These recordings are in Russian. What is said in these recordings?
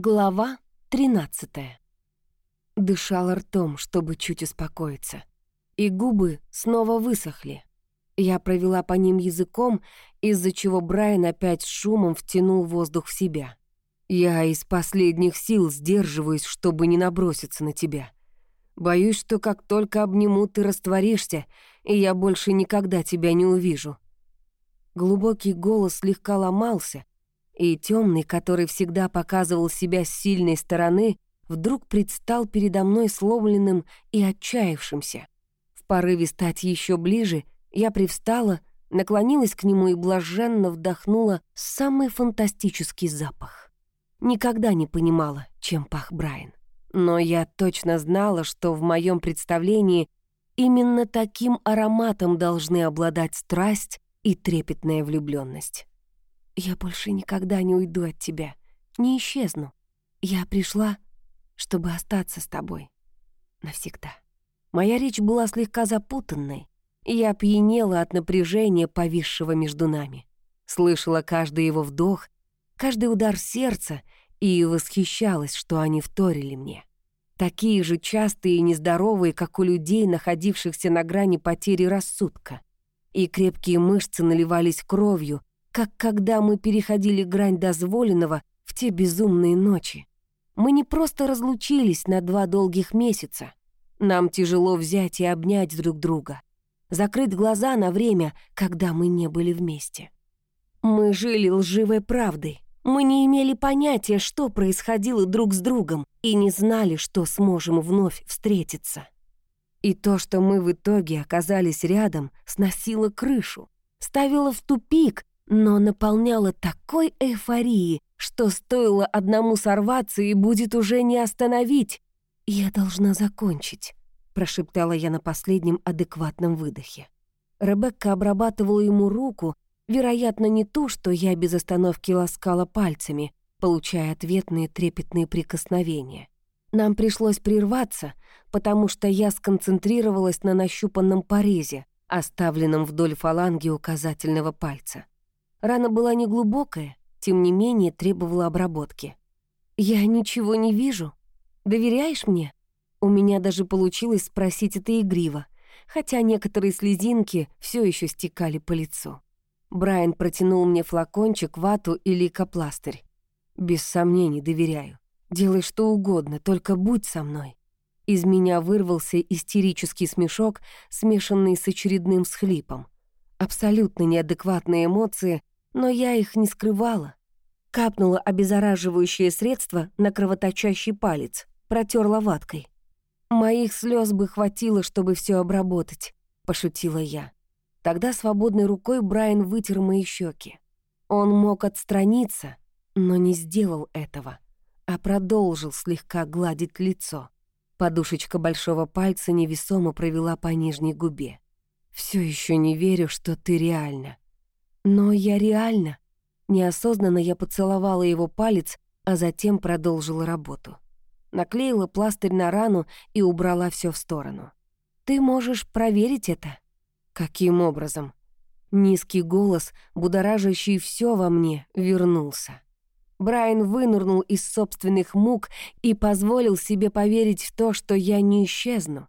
Глава 13 Дышала ртом, чтобы чуть успокоиться. И губы снова высохли. Я провела по ним языком, из-за чего Брайан опять шумом втянул воздух в себя. Я из последних сил сдерживаюсь, чтобы не наброситься на тебя. Боюсь, что как только обниму, ты растворишься, и я больше никогда тебя не увижу. Глубокий голос слегка ломался, и темный, который всегда показывал себя с сильной стороны, вдруг предстал передо мной сломленным и отчаявшимся. В порыве стать еще ближе, я привстала, наклонилась к нему и блаженно вдохнула самый фантастический запах. Никогда не понимала, чем пах Брайан. Но я точно знала, что в моем представлении именно таким ароматом должны обладать страсть и трепетная влюбленность. Я больше никогда не уйду от тебя, не исчезну. Я пришла, чтобы остаться с тобой. Навсегда. Моя речь была слегка запутанной, и я опьянела от напряжения, повисшего между нами. Слышала каждый его вдох, каждый удар сердца и восхищалась, что они вторили мне. Такие же частые и нездоровые, как у людей, находившихся на грани потери рассудка. И крепкие мышцы наливались кровью, как когда мы переходили грань дозволенного в те безумные ночи. Мы не просто разлучились на два долгих месяца. Нам тяжело взять и обнять друг друга, закрыть глаза на время, когда мы не были вместе. Мы жили лживой правдой. Мы не имели понятия, что происходило друг с другом, и не знали, что сможем вновь встретиться. И то, что мы в итоге оказались рядом, сносило крышу, ставило в тупик но наполняла такой эйфорией, что стоило одному сорваться и будет уже не остановить. «Я должна закончить», — прошептала я на последнем адекватном выдохе. Ребекка обрабатывала ему руку, вероятно, не ту, что я без остановки ласкала пальцами, получая ответные трепетные прикосновения. Нам пришлось прерваться, потому что я сконцентрировалась на нащупанном порезе, оставленном вдоль фаланги указательного пальца. Рана была неглубокая, тем не менее требовала обработки. «Я ничего не вижу. Доверяешь мне?» У меня даже получилось спросить это игриво, хотя некоторые слезинки все еще стекали по лицу. Брайан протянул мне флакончик, вату и лейкопластырь. «Без сомнений доверяю. Делай что угодно, только будь со мной». Из меня вырвался истерический смешок, смешанный с очередным всхлипом. Абсолютно неадекватные эмоции, но я их не скрывала. Капнула обеззараживающее средство на кровоточащий палец, протерла ваткой. «Моих слез бы хватило, чтобы все обработать», — пошутила я. Тогда свободной рукой Брайан вытер мои щеки. Он мог отстраниться, но не сделал этого, а продолжил слегка гладить лицо. Подушечка большого пальца невесомо провела по нижней губе. Все еще не верю, что ты реально. Но я реально... Неосознанно я поцеловала его палец, а затем продолжила работу. Наклеила пластырь на рану и убрала все в сторону. «Ты можешь проверить это?» «Каким образом?» Низкий голос, будоражащий все во мне, вернулся. Брайан вынырнул из собственных мук и позволил себе поверить в то, что я не исчезну.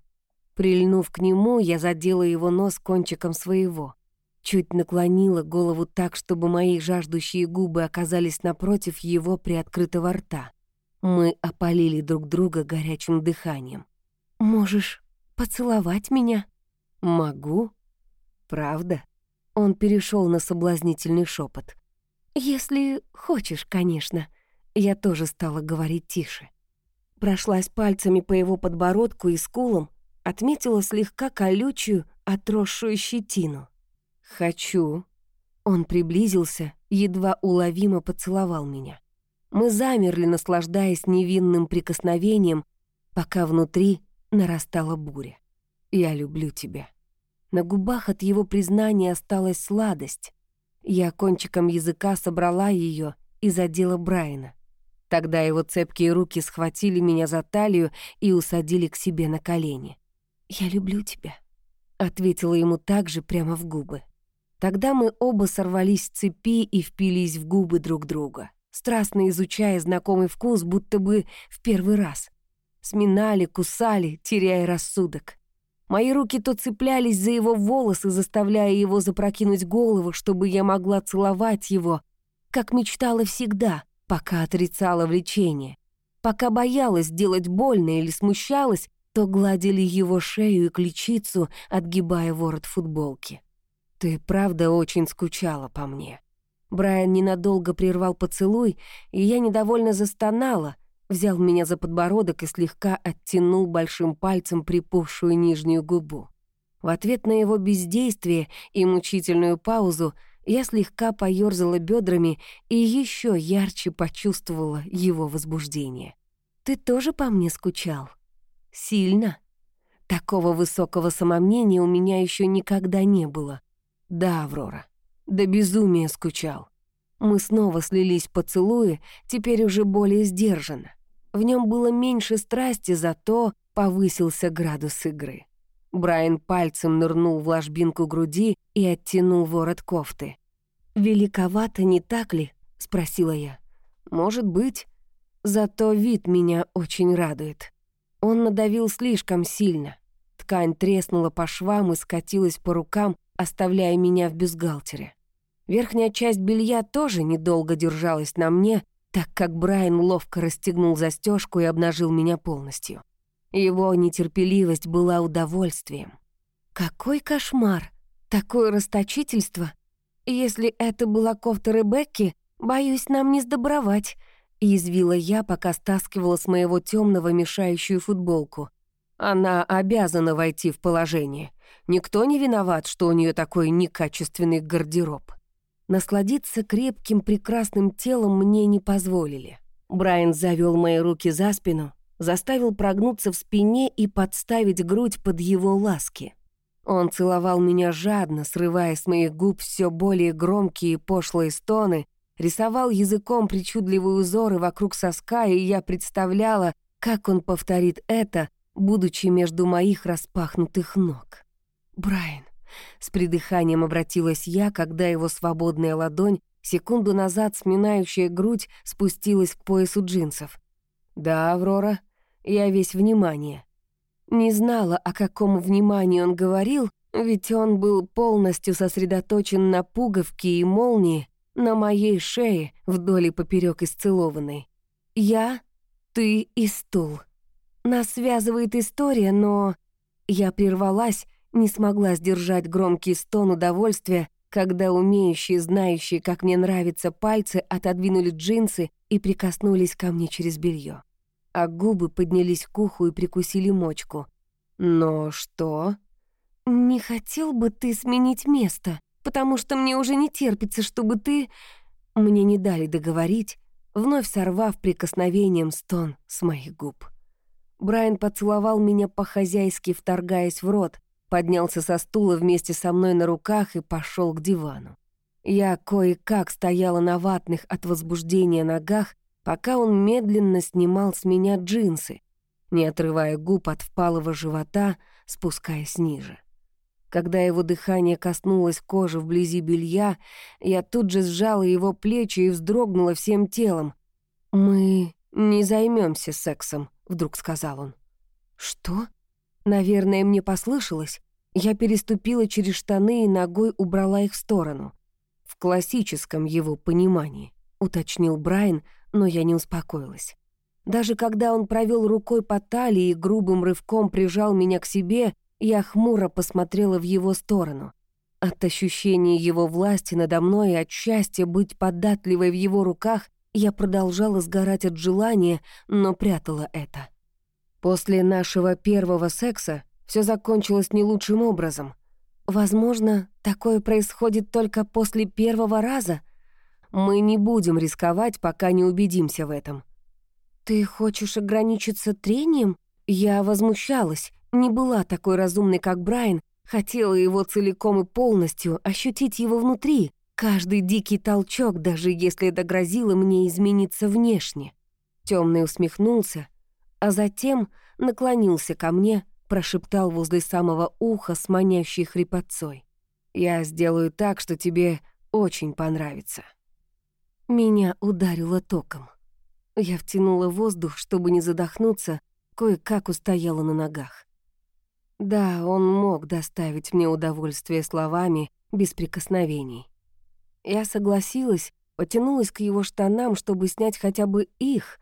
Прильнув к нему, я задела его нос кончиком своего. Чуть наклонила голову так, чтобы мои жаждущие губы оказались напротив его приоткрытого рта. Мы опалили друг друга горячим дыханием. «Можешь поцеловать меня?» «Могу. Правда?» Он перешел на соблазнительный шепот. «Если хочешь, конечно». Я тоже стала говорить тише. Прошлась пальцами по его подбородку и скулам, отметила слегка колючую, отросшую щетину. «Хочу». Он приблизился, едва уловимо поцеловал меня. Мы замерли, наслаждаясь невинным прикосновением, пока внутри нарастала буря. «Я люблю тебя». На губах от его признания осталась сладость. Я кончиком языка собрала ее и задела Брайана. Тогда его цепкие руки схватили меня за талию и усадили к себе на колени. «Я люблю тебя», — ответила ему также прямо в губы. Тогда мы оба сорвались с цепи и впились в губы друг друга. страстно изучая знакомый вкус, будто бы в первый раз. Сминали, кусали, теряя рассудок. Мои руки то цеплялись за его волосы, заставляя его запрокинуть голову, чтобы я могла целовать его, как мечтала всегда, пока отрицала влечение. Пока боялась сделать больно или смущалась, то гладили его шею и ключицу, отгибая ворот футболки. «Ты правда очень скучала по мне». Брайан ненадолго прервал поцелуй, и я недовольно застонала, взял меня за подбородок и слегка оттянул большим пальцем припухшую нижнюю губу. В ответ на его бездействие и мучительную паузу я слегка поёрзала бедрами и еще ярче почувствовала его возбуждение. «Ты тоже по мне скучал?» «Сильно?» Такого высокого самомнения у меня еще никогда не было. Да, Аврора, до безумия скучал. Мы снова слились поцелуи, теперь уже более сдержанно. В нем было меньше страсти, зато повысился градус игры. Брайан пальцем нырнул в ложбинку груди и оттянул ворот кофты. «Великовато, не так ли?» — спросила я. «Может быть. Зато вид меня очень радует». Он надавил слишком сильно. Ткань треснула по швам и скатилась по рукам, оставляя меня в бюстгальтере. Верхняя часть белья тоже недолго держалась на мне, так как Брайан ловко расстегнул застежку и обнажил меня полностью. Его нетерпеливость была удовольствием. Какой кошмар! Такое расточительство! Если это была кофта Ребекки, боюсь, нам не сдобровать, язвила я, пока стаскивала с моего темного мешающую футболку. Она обязана войти в положение. Никто не виноват, что у нее такой некачественный гардероб. Насладиться крепким, прекрасным телом мне не позволили. Брайан завел мои руки за спину, заставил прогнуться в спине и подставить грудь под его ласки. Он целовал меня жадно, срывая с моих губ все более громкие и пошлые стоны, рисовал языком причудливые узоры вокруг соска, и я представляла, как он повторит это, будучи между моих распахнутых ног. «Брайан, с придыханием обратилась я, когда его свободная ладонь, секунду назад сминающая грудь, спустилась к поясу джинсов. «Да, Аврора, я весь внимание». Не знала, о каком внимании он говорил, ведь он был полностью сосредоточен на пуговке и молнии на моей шее вдоль и поперёк исцелованной. «Я, ты и стул». Нас связывает история, но... Я прервалась, не смогла сдержать громкий стон удовольствия, когда умеющие, знающие, как мне нравятся пальцы, отодвинули джинсы и прикоснулись ко мне через белье. А губы поднялись к уху и прикусили мочку. «Но что?» «Не хотел бы ты сменить место, потому что мне уже не терпится, чтобы ты...» Мне не дали договорить, вновь сорвав прикосновением стон с моих губ. Брайан поцеловал меня по-хозяйски, вторгаясь в рот, поднялся со стула вместе со мной на руках и пошел к дивану. Я кое-как стояла на ватных от возбуждения ногах, пока он медленно снимал с меня джинсы, не отрывая губ от впалого живота, спускаясь ниже. Когда его дыхание коснулось кожи вблизи белья, я тут же сжала его плечи и вздрогнула всем телом. «Мы не займемся сексом», — вдруг сказал он. «Что?» Наверное, мне послышалось. Я переступила через штаны и ногой убрала их в сторону. В классическом его понимании, уточнил Брайан, но я не успокоилась. Даже когда он провел рукой по талии и грубым рывком прижал меня к себе, я хмуро посмотрела в его сторону. От ощущения его власти надо мной и от счастья быть податливой в его руках я продолжала сгорать от желания, но прятала это. После нашего первого секса все закончилось не лучшим образом. Возможно, такое происходит только после первого раза. Мы не будем рисковать, пока не убедимся в этом. Ты хочешь ограничиться трением? Я возмущалась, не была такой разумной, как Брайан, хотела его целиком и полностью, ощутить его внутри, каждый дикий толчок, даже если это грозило мне измениться внешне. Темный усмехнулся, а затем наклонился ко мне, прошептал возле самого уха с манящей хрипотцой. «Я сделаю так, что тебе очень понравится». Меня ударило током. Я втянула воздух, чтобы не задохнуться, кое-как устояла на ногах. Да, он мог доставить мне удовольствие словами, без прикосновений. Я согласилась, потянулась к его штанам, чтобы снять хотя бы их.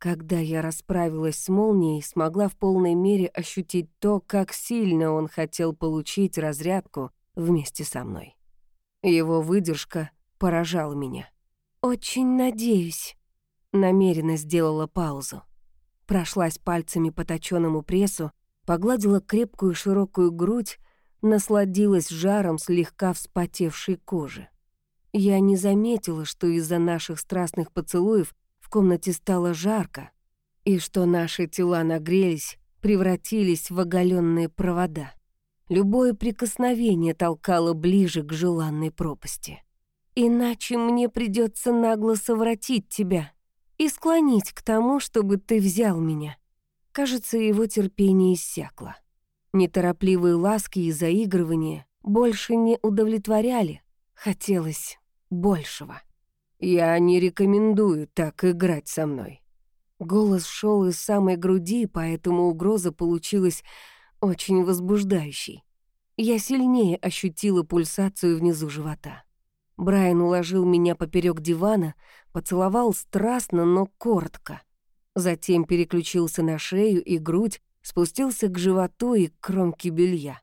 Когда я расправилась с молнией, смогла в полной мере ощутить то, как сильно он хотел получить разрядку вместе со мной. Его выдержка поражала меня. «Очень надеюсь», — намеренно сделала паузу. Прошлась пальцами по точёному прессу, погладила крепкую широкую грудь, насладилась жаром слегка вспотевшей кожи. Я не заметила, что из-за наших страстных поцелуев комнате стало жарко, и что наши тела нагрелись, превратились в оголенные провода. Любое прикосновение толкало ближе к желанной пропасти. Иначе мне придется нагло совратить тебя и склонить к тому, чтобы ты взял меня. Кажется, его терпение иссякло. Неторопливые ласки и заигрывания больше не удовлетворяли. Хотелось большего. «Я не рекомендую так играть со мной». Голос шел из самой груди, поэтому угроза получилась очень возбуждающей. Я сильнее ощутила пульсацию внизу живота. Брайан уложил меня поперек дивана, поцеловал страстно, но коротко. Затем переключился на шею и грудь, спустился к животу и к кромке белья.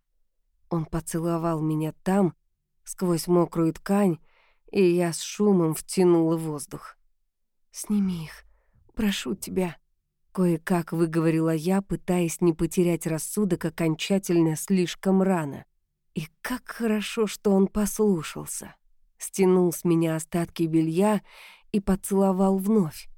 Он поцеловал меня там, сквозь мокрую ткань, и я с шумом втянула воздух. «Сними их, прошу тебя», — кое-как выговорила я, пытаясь не потерять рассудок окончательно слишком рано. И как хорошо, что он послушался стянул с меня остатки белья и поцеловал вновь.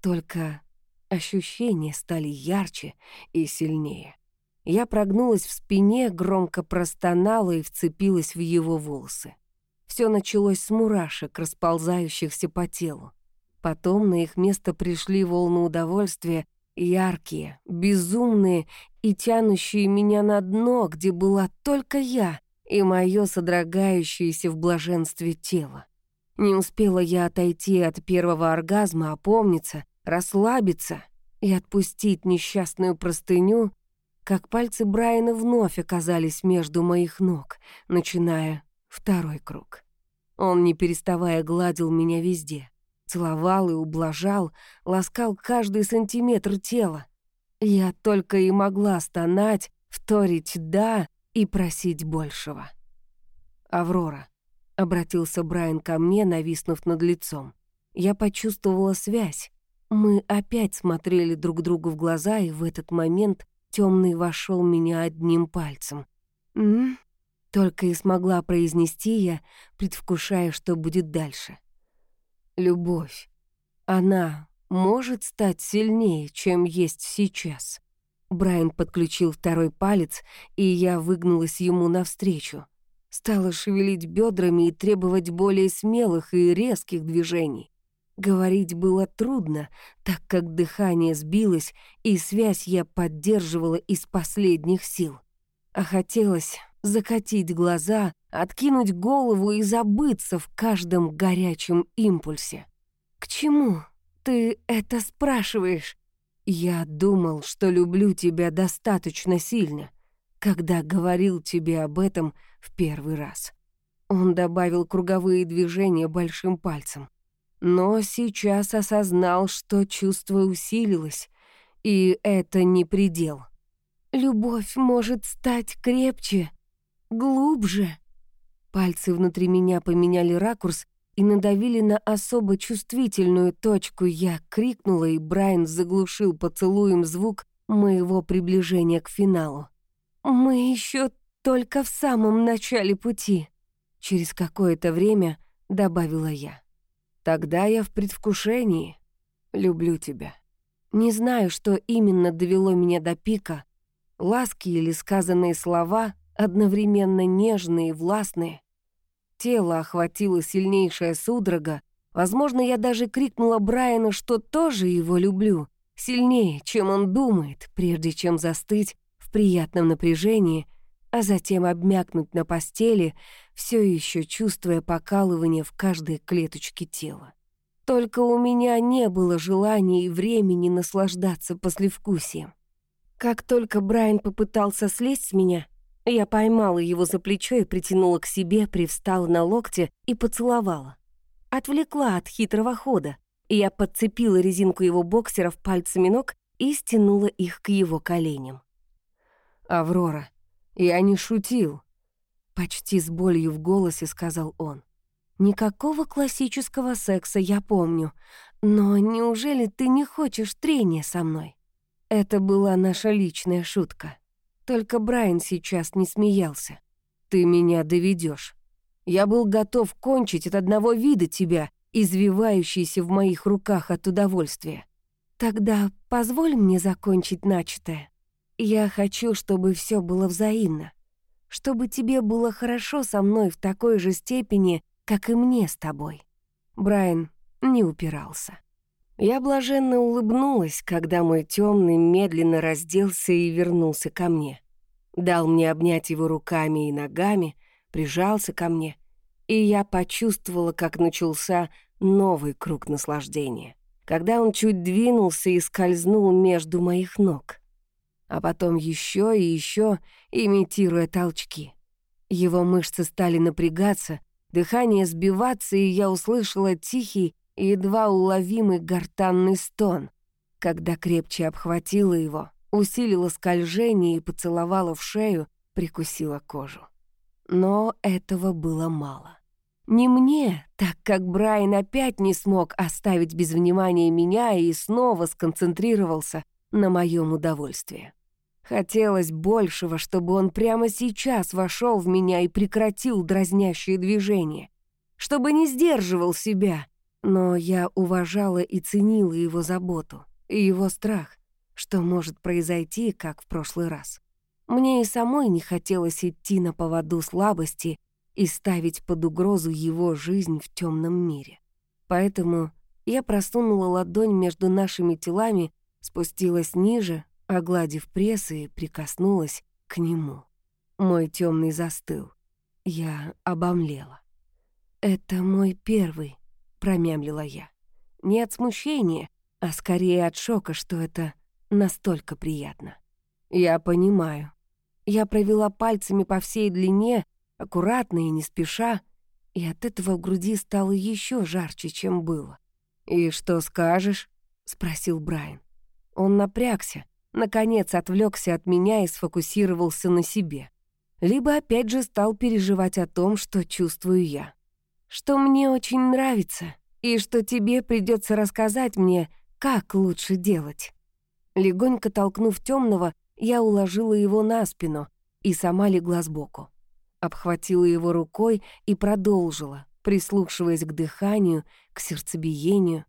Только ощущения стали ярче и сильнее. Я прогнулась в спине, громко простонала и вцепилась в его волосы. Все началось с мурашек, расползающихся по телу. Потом на их место пришли волны удовольствия, яркие, безумные и тянущие меня на дно, где была только я и мое содрогающееся в блаженстве тело. Не успела я отойти от первого оргазма, опомниться, расслабиться и отпустить несчастную простыню, как пальцы Брайана вновь оказались между моих ног, начиная второй круг. Он, не переставая, гладил меня везде, целовал и ублажал, ласкал каждый сантиметр тела. Я только и могла стонать, вторить «да», и просить большего. «Аврора», — обратился Брайан ко мне, нависнув над лицом. Я почувствовала связь. Мы опять смотрели друг другу в глаза, и в этот момент темный вошел меня одним пальцем. «М?», Только и смогла произнести я, предвкушая, что будет дальше. Любовь. Она может стать сильнее, чем есть сейчас. Брайан подключил второй палец, и я выгнулась ему навстречу. Стала шевелить бедрами и требовать более смелых и резких движений. Говорить было трудно, так как дыхание сбилось, и связь я поддерживала из последних сил. А хотелось закатить глаза, откинуть голову и забыться в каждом горячем импульсе. «К чему ты это спрашиваешь?» Я думал, что люблю тебя достаточно сильно, когда говорил тебе об этом в первый раз. Он добавил круговые движения большим пальцем. Но сейчас осознал, что чувство усилилось, и это не предел. Любовь может стать крепче, глубже. Пальцы внутри меня поменяли ракурс, и надавили на особо чувствительную точку. Я крикнула, и Брайан заглушил поцелуем звук моего приближения к финалу. «Мы еще только в самом начале пути», — через какое-то время добавила я. «Тогда я в предвкушении. Люблю тебя». Не знаю, что именно довело меня до пика. Ласки или сказанные слова, одновременно нежные и властные. Тело охватило сильнейшая судорога. Возможно, я даже крикнула Брайану, что тоже его люблю. Сильнее, чем он думает, прежде чем застыть в приятном напряжении, а затем обмякнуть на постели, все еще чувствуя покалывание в каждой клеточке тела. Только у меня не было желания и времени наслаждаться послевкусием. Как только Брайан попытался слезть с меня, я поймала его за плечо и притянула к себе, привстала на локте и поцеловала. Отвлекла от хитрого хода. Я подцепила резинку его боксеров пальцами ног и стянула их к его коленям. «Аврора, я не шутил», — почти с болью в голосе сказал он. «Никакого классического секса я помню, но неужели ты не хочешь трения со мной?» Это была наша личная шутка. Только Брайан сейчас не смеялся. «Ты меня доведешь. Я был готов кончить от одного вида тебя, извивающейся в моих руках от удовольствия. Тогда позволь мне закончить начатое. Я хочу, чтобы все было взаимно. Чтобы тебе было хорошо со мной в такой же степени, как и мне с тобой. Брайан не упирался. Я блаженно улыбнулась, когда мой темный медленно разделся и вернулся ко мне. Дал мне обнять его руками и ногами, прижался ко мне, и я почувствовала, как начался новый круг наслаждения, когда он чуть двинулся и скользнул между моих ног, а потом еще и еще, имитируя толчки. Его мышцы стали напрягаться, дыхание сбиваться, и я услышала тихий, едва уловимый гортанный стон, когда крепче обхватила его, усилила скольжение и поцеловала в шею, прикусила кожу. Но этого было мало. Не мне, так как Брайан опять не смог оставить без внимания меня и снова сконцентрировался на моем удовольствии. Хотелось большего, чтобы он прямо сейчас вошел в меня и прекратил дразнящие движения, чтобы не сдерживал себя, но я уважала и ценила его заботу и его страх, что может произойти, как в прошлый раз. Мне и самой не хотелось идти на поводу слабости и ставить под угрозу его жизнь в темном мире. Поэтому я просунула ладонь между нашими телами, спустилась ниже, огладив пресс и прикоснулась к нему. Мой темный застыл. Я обомлела. «Это мой первый», промямлила я. Не от смущения, а скорее от шока, что это настолько приятно. Я понимаю. Я провела пальцами по всей длине, аккуратно и не спеша, и от этого в груди стало еще жарче, чем было. «И что скажешь?» — спросил Брайан. Он напрягся, наконец отвлекся от меня и сфокусировался на себе. Либо опять же стал переживать о том, что чувствую я что мне очень нравится и что тебе придется рассказать мне, как лучше делать». Легонько толкнув темного, я уложила его на спину и сама легла сбоку. Обхватила его рукой и продолжила, прислушиваясь к дыханию, к сердцебиению.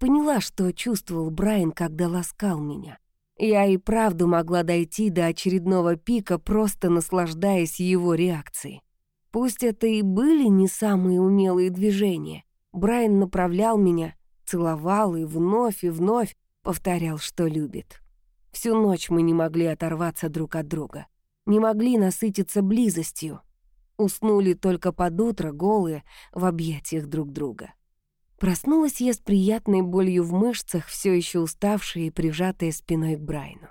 Поняла, что чувствовал Брайан, когда ласкал меня. Я и правду могла дойти до очередного пика, просто наслаждаясь его реакцией. Пусть это и были не самые умелые движения, Брайан направлял меня, целовал и вновь и вновь повторял, что любит. Всю ночь мы не могли оторваться друг от друга, не могли насытиться близостью. Уснули только под утро, голые, в объятиях друг друга. Проснулась я с приятной болью в мышцах, все еще уставшая и прижатая спиной к Брайну.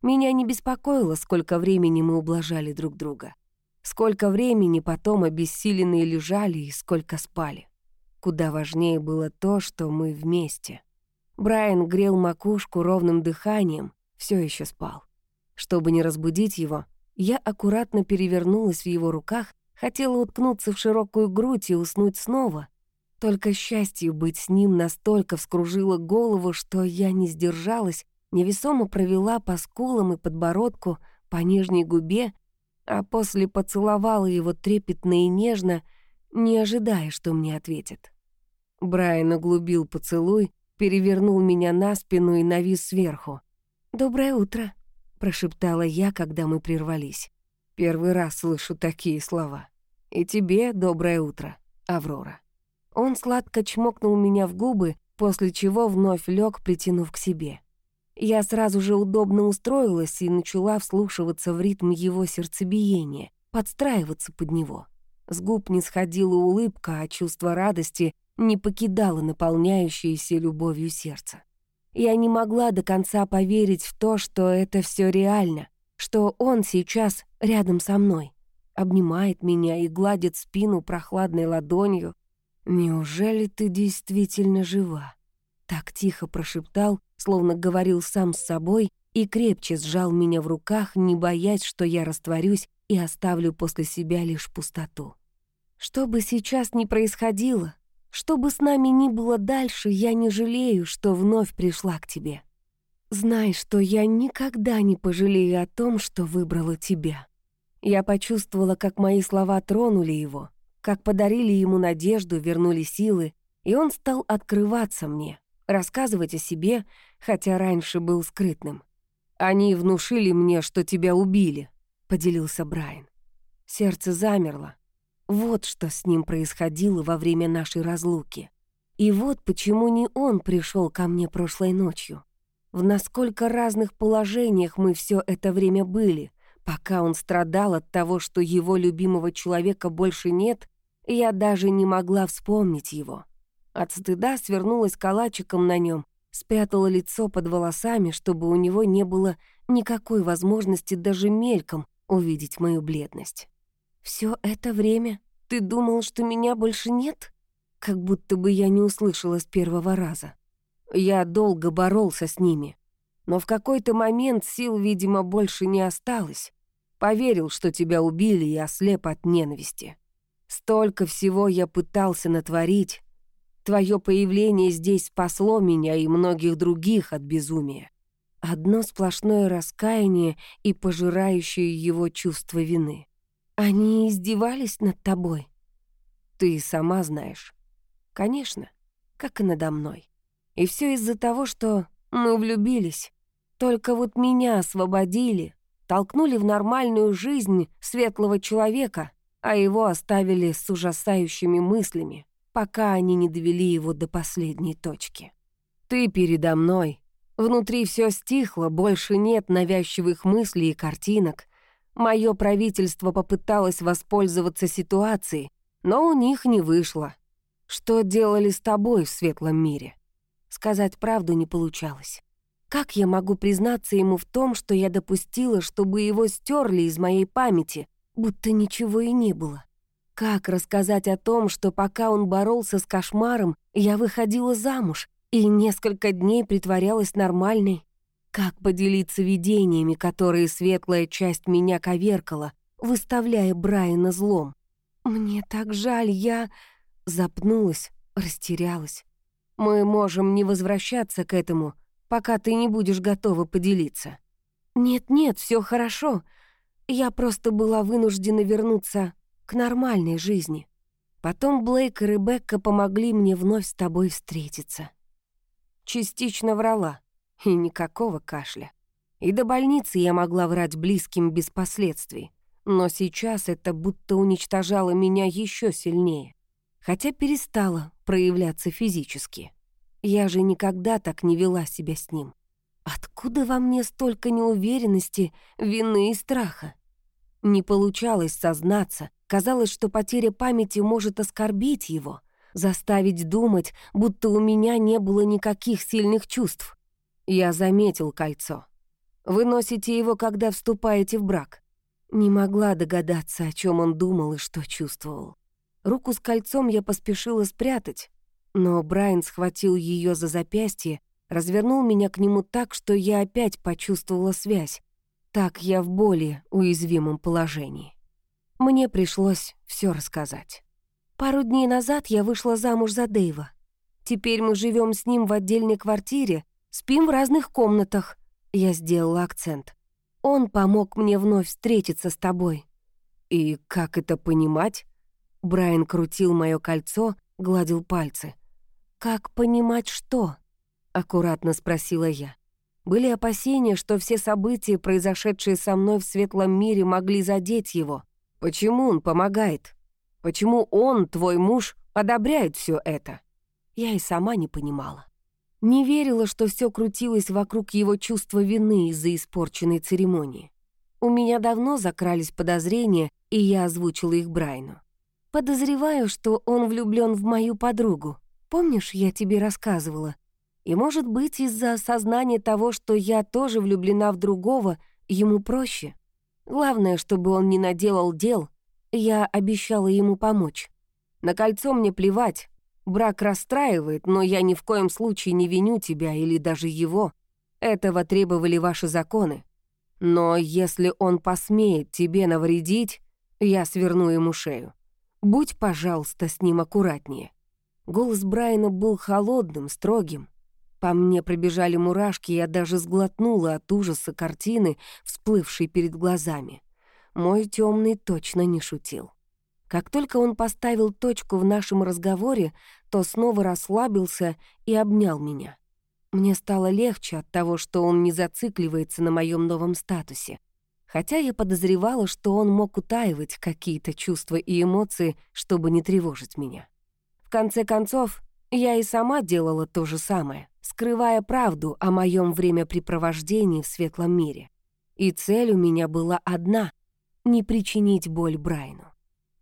Меня не беспокоило, сколько времени мы ублажали друг друга. Сколько времени потом обессиленные лежали и сколько спали. Куда важнее было то, что мы вместе. Брайан грел макушку ровным дыханием, все еще спал. Чтобы не разбудить его, я аккуратно перевернулась в его руках, хотела уткнуться в широкую грудь и уснуть снова. Только счастье быть с ним настолько вскружило голову, что я не сдержалась, невесомо провела по скулам и подбородку, по нижней губе, а после поцеловала его трепетно и нежно, не ожидая, что мне ответит. Брайан углубил поцелуй, перевернул меня на спину и навис сверху. «Доброе утро», — прошептала я, когда мы прервались. Первый раз слышу такие слова. «И тебе доброе утро, Аврора». Он сладко чмокнул меня в губы, после чего вновь лег, притянув к себе. Я сразу же удобно устроилась и начала вслушиваться в ритм его сердцебиения, подстраиваться под него. С губ не сходила улыбка, а чувство радости не покидало наполняющееся любовью сердце. Я не могла до конца поверить в то, что это все реально, что он сейчас рядом со мной, обнимает меня и гладит спину прохладной ладонью. «Неужели ты действительно жива?» Так тихо прошептал, словно говорил сам с собой, и крепче сжал меня в руках, не боясь, что я растворюсь и оставлю после себя лишь пустоту. Что бы сейчас ни происходило, что бы с нами ни было дальше, я не жалею, что вновь пришла к тебе. Знай, что я никогда не пожалею о том, что выбрала тебя. Я почувствовала, как мои слова тронули его, как подарили ему надежду, вернули силы, и он стал открываться мне, рассказывать о себе, хотя раньше был скрытным. «Они внушили мне, что тебя убили», — поделился Брайан. Сердце замерло, вот что с ним происходило во время нашей разлуки. И вот почему не он пришел ко мне прошлой ночью. В насколько разных положениях мы все это время были. Пока он страдал от того, что его любимого человека больше нет, я даже не могла вспомнить его. От стыда свернулась калачиком на нем, спрятала лицо под волосами, чтобы у него не было никакой возможности даже мельком увидеть мою бледность. Все это время ты думал, что меня больше нет? Как будто бы я не услышала с первого раза. Я долго боролся с ними, но в какой-то момент сил, видимо, больше не осталось. Поверил, что тебя убили и ослеп от ненависти. Столько всего я пытался натворить. Твое появление здесь спасло меня и многих других от безумия. Одно сплошное раскаяние и пожирающее его чувство вины. Они издевались над тобой? Ты сама знаешь. Конечно, как и надо мной. И все из-за того, что мы влюбились. Только вот меня освободили, толкнули в нормальную жизнь светлого человека, а его оставили с ужасающими мыслями, пока они не довели его до последней точки. Ты передо мной. Внутри все стихло, больше нет навязчивых мыслей и картинок, Мое правительство попыталось воспользоваться ситуацией, но у них не вышло. Что делали с тобой в светлом мире? Сказать правду не получалось. Как я могу признаться ему в том, что я допустила, чтобы его стерли из моей памяти, будто ничего и не было? Как рассказать о том, что пока он боролся с кошмаром, я выходила замуж и несколько дней притворялась нормальной? Как поделиться видениями, которые светлая часть меня коверкала, выставляя Брайана злом? «Мне так жаль, я...» Запнулась, растерялась. «Мы можем не возвращаться к этому, пока ты не будешь готова поделиться». «Нет-нет, все хорошо. Я просто была вынуждена вернуться к нормальной жизни. Потом Блейк и Ребекка помогли мне вновь с тобой встретиться». Частично врала и никакого кашля. И до больницы я могла врать близким без последствий, но сейчас это будто уничтожало меня еще сильнее, хотя перестала проявляться физически. Я же никогда так не вела себя с ним. Откуда во мне столько неуверенности, вины и страха? Не получалось сознаться, казалось, что потеря памяти может оскорбить его, заставить думать, будто у меня не было никаких сильных чувств. Я заметил кольцо. Вы носите его, когда вступаете в брак. Не могла догадаться, о чем он думал и что чувствовал. Руку с кольцом я поспешила спрятать, но Брайан схватил ее за запястье, развернул меня к нему так, что я опять почувствовала связь. Так я в более уязвимом положении. Мне пришлось все рассказать. Пару дней назад я вышла замуж за Дэйва. Теперь мы живем с ним в отдельной квартире, Спим в разных комнатах. Я сделала акцент. Он помог мне вновь встретиться с тобой. И как это понимать? Брайан крутил мое кольцо, гладил пальцы. Как понимать что? Аккуратно спросила я. Были опасения, что все события, произошедшие со мной в светлом мире, могли задеть его. Почему он помогает? Почему он, твой муж, одобряет все это? Я и сама не понимала. Не верила, что все крутилось вокруг его чувства вины из-за испорченной церемонии. У меня давно закрались подозрения, и я озвучила их Брайну. Подозреваю, что он влюблен в мою подругу, Помнишь, я тебе рассказывала? И, может быть, из-за осознания того, что я тоже влюблена в другого, ему проще. Главное, чтобы он не наделал дел, я обещала ему помочь. На кольцо мне плевать. Брак расстраивает, но я ни в коем случае не виню тебя или даже его. Этого требовали ваши законы. Но если он посмеет тебе навредить, я сверну ему шею. Будь, пожалуйста, с ним аккуратнее». Голос Брайана был холодным, строгим. По мне пробежали мурашки, я даже сглотнула от ужаса картины, всплывшей перед глазами. Мой темный точно не шутил. Как только он поставил точку в нашем разговоре, то снова расслабился и обнял меня. Мне стало легче от того, что он не зацикливается на моем новом статусе. Хотя я подозревала, что он мог утаивать какие-то чувства и эмоции, чтобы не тревожить меня. В конце концов, я и сама делала то же самое, скрывая правду о моем времяпрепровождении в светлом мире. И цель у меня была одна — не причинить боль Брайну.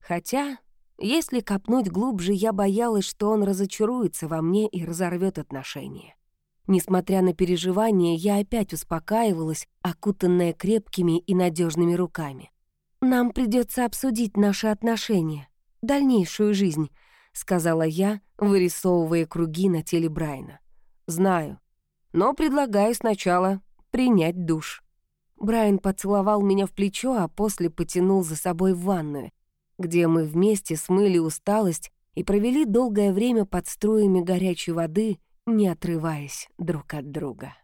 Хотя, если копнуть глубже, я боялась, что он разочаруется во мне и разорвет отношения. Несмотря на переживания, я опять успокаивалась, окутанная крепкими и надежными руками. «Нам придется обсудить наши отношения, дальнейшую жизнь», — сказала я, вырисовывая круги на теле Брайна. «Знаю, но предлагаю сначала принять душ». Брайан поцеловал меня в плечо, а после потянул за собой в ванную, где мы вместе смыли усталость и провели долгое время под струями горячей воды — не отрываясь друг от друга.